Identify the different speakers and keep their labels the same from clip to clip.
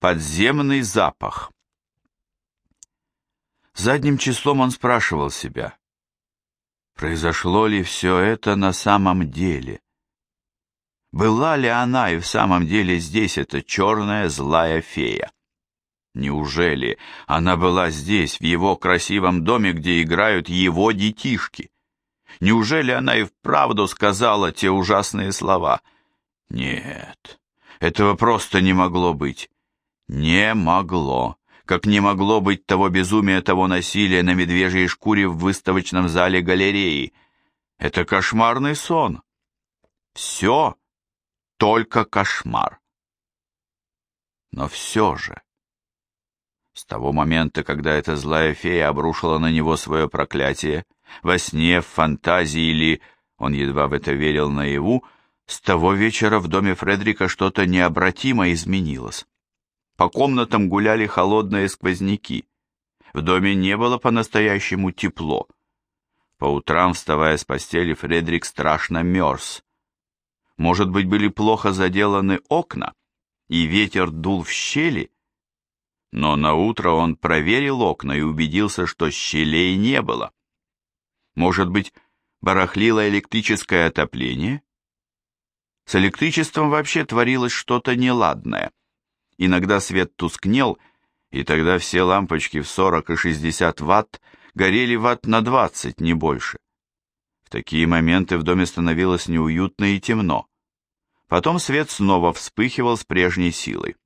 Speaker 1: Подземный запах. Задним числом он спрашивал себя, произошло ли все это на самом деле? Была ли она и в самом деле здесь, эта черная злая фея? Неужели она была здесь, в его красивом доме, где играют его детишки? Неужели она и вправду сказала те ужасные слова? Нет, этого просто не могло быть. Не могло. Как не могло быть того безумия, того насилия на медвежьей шкуре в выставочном зале галереи. Это кошмарный сон. Все только кошмар. Но все же... С того момента, когда эта злая фея обрушила на него свое проклятие, во сне, в фантазии или, он едва в это верил наяву, с того вечера в доме Фредрика что-то необратимо изменилось. По комнатам гуляли холодные сквозняки. В доме не было по-настоящему тепло. По утрам, вставая с постели, Фредрик страшно мерз. Может быть, были плохо заделаны окна, и ветер дул в щели? Но на утро он проверил окна и убедился, что щелей не было. Может быть, барахлило электрическое отопление? С электричеством вообще творилось что-то неладное. Иногда свет тускнел, и тогда все лампочки в 40 и 60 ватт горели ватт на 20, не больше. В такие моменты в доме становилось неуютно и темно. Потом свет снова вспыхивал с прежней силой.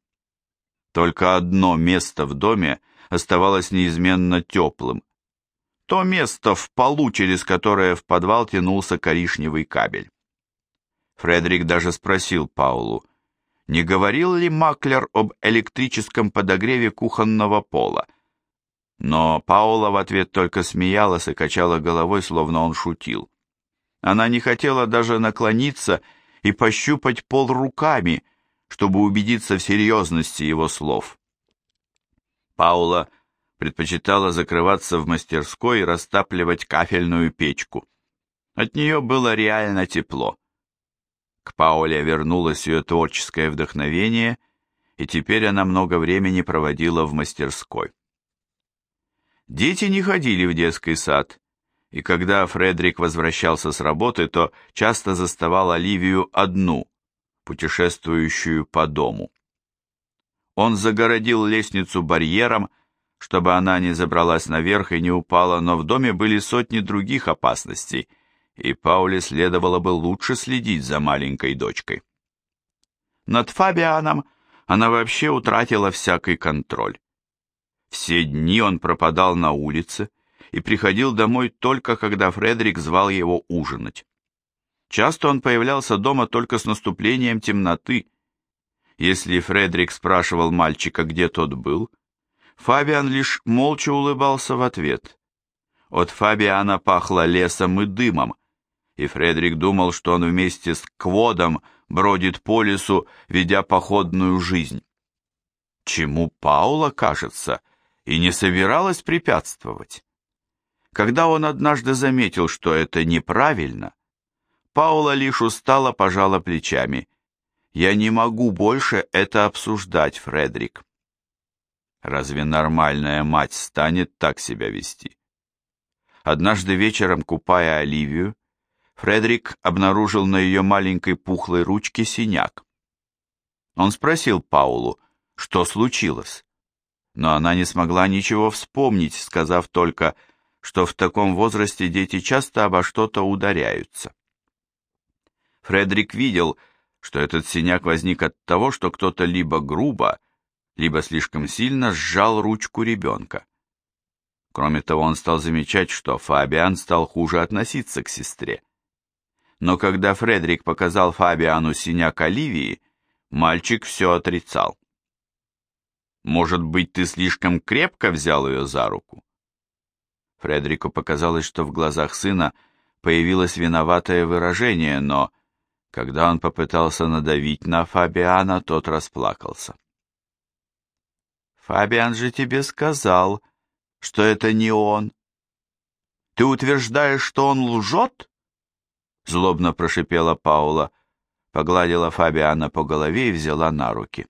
Speaker 1: Только одно место в доме оставалось неизменно теплым. То место в полу, через которое в подвал тянулся коричневый кабель. Фредерик даже спросил Паулу, не говорил ли Маклер об электрическом подогреве кухонного пола. Но Паула в ответ только смеялась и качала головой, словно он шутил. Она не хотела даже наклониться и пощупать пол руками, чтобы убедиться в серьезности его слов. Паула предпочитала закрываться в мастерской и растапливать кафельную печку. От нее было реально тепло. К Пауле вернулось ее творческое вдохновение, и теперь она много времени проводила в мастерской. Дети не ходили в детский сад, и когда Фредерик возвращался с работы, то часто заставал Оливию одну, путешествующую по дому. Он загородил лестницу барьером, чтобы она не забралась наверх и не упала, но в доме были сотни других опасностей – и Пауле следовало бы лучше следить за маленькой дочкой. Над Фабианом она вообще утратила всякий контроль. Все дни он пропадал на улице и приходил домой только когда Фредерик звал его ужинать. Часто он появлялся дома только с наступлением темноты. Если Фредерик спрашивал мальчика, где тот был, Фабиан лишь молча улыбался в ответ. От Фабиана пахло лесом и дымом, и Фредерик думал, что он вместе с Кводом бродит по лесу, ведя походную жизнь. Чему Паула, кажется, и не собиралась препятствовать. Когда он однажды заметил, что это неправильно, Паула лишь устало пожала плечами. «Я не могу больше это обсуждать, Фредерик». Разве нормальная мать станет так себя вести? Однажды вечером, купая Оливию, Фредерик обнаружил на ее маленькой пухлой ручке синяк. Он спросил Паулу, что случилось, но она не смогла ничего вспомнить, сказав только, что в таком возрасте дети часто обо что-то ударяются. Фредерик видел, что этот синяк возник от того, что кто-то либо грубо, либо слишком сильно сжал ручку ребенка. Кроме того, он стал замечать, что Фабиан стал хуже относиться к сестре но когда Фредерик показал Фабиану синяк Оливии, мальчик все отрицал. «Может быть, ты слишком крепко взял ее за руку?» Фредерику показалось, что в глазах сына появилось виноватое выражение, но когда он попытался надавить на Фабиана, тот расплакался. «Фабиан же тебе сказал, что это не он. Ты утверждаешь, что он лжет?» Злобно прошипела Паула, погладила Фабиана по голове и взяла на руки.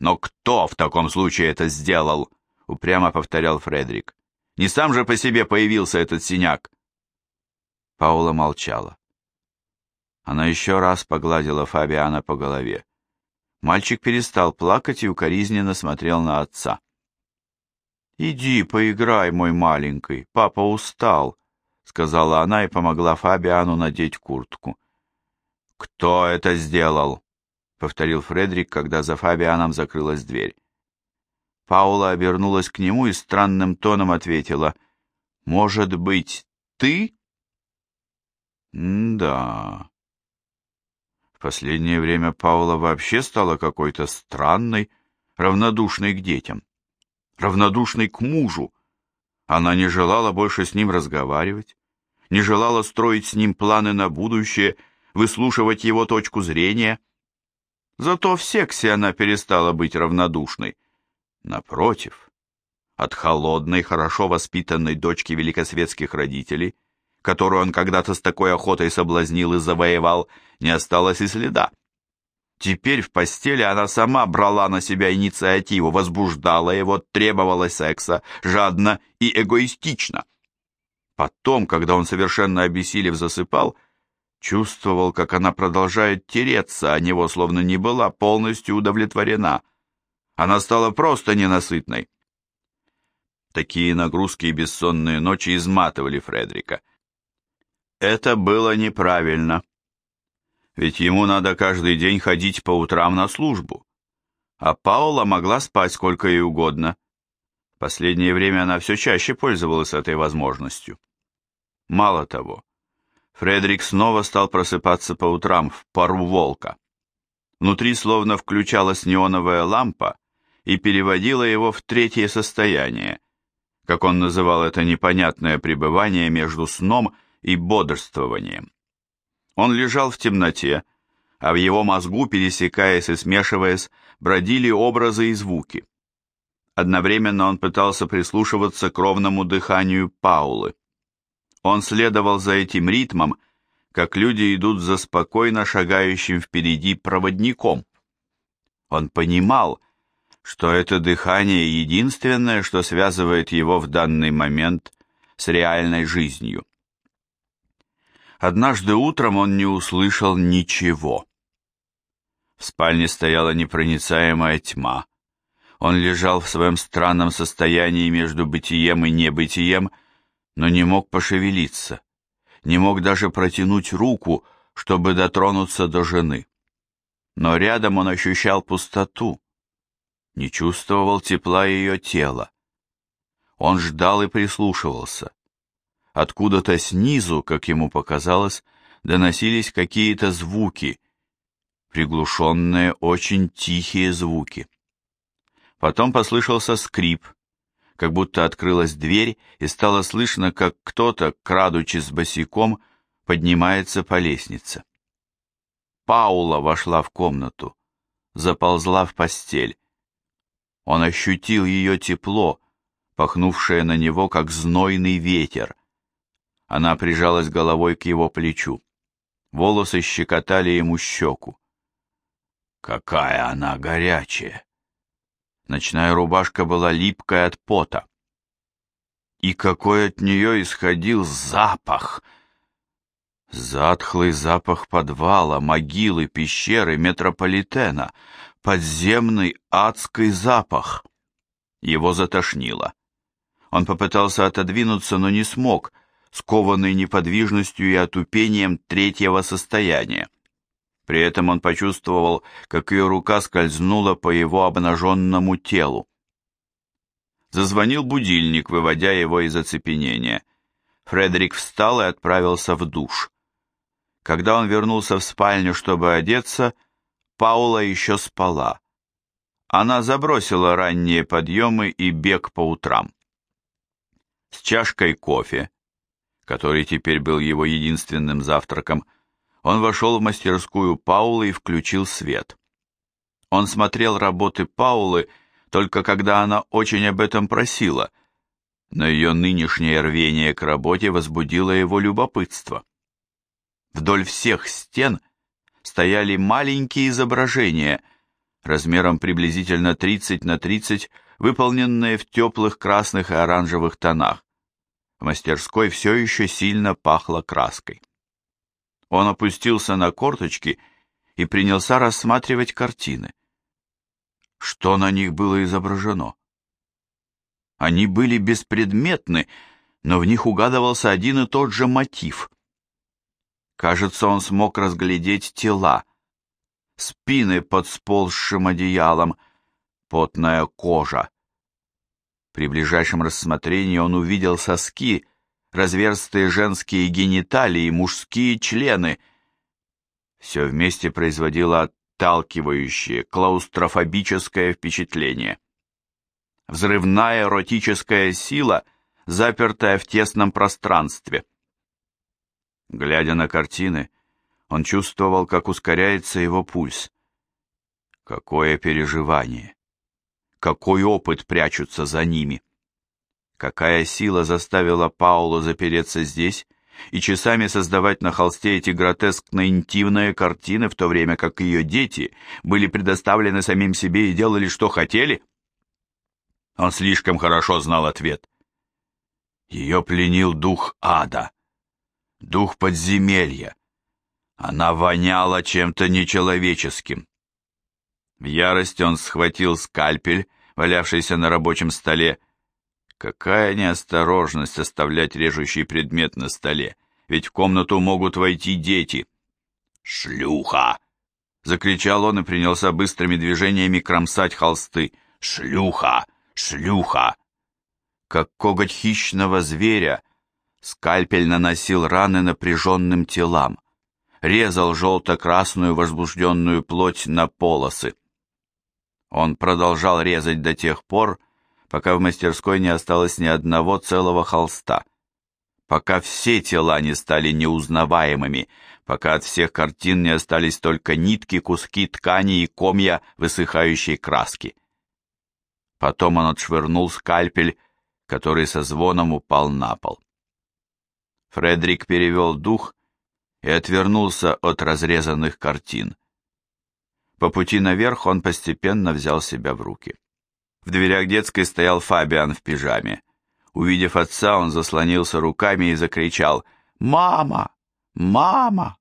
Speaker 1: «Но кто в таком случае это сделал?» — упрямо повторял Фредерик. «Не сам же по себе появился этот синяк?» Паула молчала. Она еще раз погладила Фабиана по голове. Мальчик перестал плакать и укоризненно смотрел на отца. «Иди, поиграй, мой маленький, папа устал», — сказала она и помогла Фабиану надеть куртку. «Кто это сделал?» — повторил Фредерик, когда за Фабианом закрылась дверь. Паула обернулась к нему и странным тоном ответила, «Может быть, ты?» «Да». В последнее время Паула вообще стала какой-то странной, равнодушной к детям, равнодушной к мужу. Она не желала больше с ним разговаривать, не желала строить с ним планы на будущее, выслушивать его точку зрения. Зато в сексе она перестала быть равнодушной. Напротив, от холодной, хорошо воспитанной дочки великосветских родителей, которую он когда-то с такой охотой соблазнил и завоевал, не осталось и следа. Теперь в постели она сама брала на себя инициативу, возбуждала его, требовала секса, жадно и эгоистично. Потом, когда он совершенно обессилев засыпал, чувствовал, как она продолжает тереться о него, словно не была полностью удовлетворена – она стала просто ненасытной. Такие нагрузки и бессонные ночи изматывали Фредрика. Это было неправильно. Ведь ему надо каждый день ходить по утрам на службу. А Паула могла спать сколько ей угодно. В последнее время она все чаще пользовалась этой возможностью. Мало того, Фредерик снова стал просыпаться по утрам в пару волка. Внутри словно включалась неоновая лампа, и переводила его в третье состояние, как он называл это непонятное пребывание между сном и бодрствованием. Он лежал в темноте, а в его мозгу, пересекаясь и смешиваясь, бродили образы и звуки. Одновременно он пытался прислушиваться к ровному дыханию Паулы. Он следовал за этим ритмом, как люди идут за спокойно шагающим впереди проводником. Он понимал, что это дыхание единственное, что связывает его в данный момент с реальной жизнью. Однажды утром он не услышал ничего. В спальне стояла непроницаемая тьма. Он лежал в своем странном состоянии между бытием и небытием, но не мог пошевелиться, не мог даже протянуть руку, чтобы дотронуться до жены. Но рядом он ощущал пустоту, не чувствовал тепла ее тела. Он ждал и прислушивался. Откуда-то снизу, как ему показалось, доносились какие-то звуки, приглушенные, очень тихие звуки. Потом послышался скрип, как будто открылась дверь, и стало слышно, как кто-то, крадучи с босиком, поднимается по лестнице. Паула вошла в комнату, заползла в постель. Он ощутил ее тепло, пахнувшее на него, как знойный ветер. Она прижалась головой к его плечу. Волосы щекотали ему щеку. Какая она горячая! Ночная рубашка была липкая от пота. И какой от нее исходил запах! Затхлый запах подвала, могилы, пещеры, метрополитена — подземный адский запах. Его затошнило. Он попытался отодвинуться, но не смог, скованный неподвижностью и отупением третьего состояния. При этом он почувствовал, как ее рука скользнула по его обнаженному телу. Зазвонил будильник, выводя его из оцепенения. Фредерик встал и отправился в душ. Когда он вернулся в спальню, чтобы одеться, Паула еще спала. Она забросила ранние подъемы и бег по утрам. С чашкой кофе, который теперь был его единственным завтраком, он вошел в мастерскую Паулы и включил свет. Он смотрел работы Паулы только когда она очень об этом просила, но ее нынешнее рвение к работе возбудило его любопытство. Вдоль всех стен – стояли маленькие изображения, размером приблизительно 30 на 30, выполненные в теплых красных и оранжевых тонах. В мастерской все еще сильно пахло краской. Он опустился на корточки и принялся рассматривать картины. Что на них было изображено? Они были беспредметны, но в них угадывался один и тот же мотив. Кажется, он смог разглядеть тела, спины под сползшим одеялом, потная кожа. При ближайшем рассмотрении он увидел соски, разверстые женские гениталии, мужские члены. Все вместе производило отталкивающее, клаустрофобическое впечатление. Взрывная эротическая сила, запертая в тесном пространстве. Глядя на картины, он чувствовал, как ускоряется его пульс. Какое переживание! Какой опыт прячутся за ними! Какая сила заставила Паулу запереться здесь и часами создавать на холсте эти гротескно-интимные картины, в то время как ее дети были предоставлены самим себе и делали, что хотели? Он слишком хорошо знал ответ. Ее пленил дух ада, дух подземелья. Она воняла чем-то нечеловеческим. В ярости он схватил скальпель, валявшийся на рабочем столе, Какая неосторожность оставлять режущий предмет на столе, ведь в комнату могут войти дети. «Шлюха!» — закричал он и принялся быстрыми движениями кромсать холсты. «Шлюха! Шлюха!» Как коготь хищного зверя, скальпель наносил раны напряженным телам, резал желто-красную возбужденную плоть на полосы. Он продолжал резать до тех пор, пока в мастерской не осталось ни одного целого холста, пока все тела не стали неузнаваемыми, пока от всех картин не остались только нитки, куски ткани и комья высыхающей краски. Потом он отшвырнул скальпель, который со звоном упал на пол. Фредерик перевел дух и отвернулся от разрезанных картин. По пути наверх он постепенно взял себя в руки. В дверях детской стоял Фабиан в пижаме. Увидев отца, он заслонился руками и закричал «Мама! Мама!»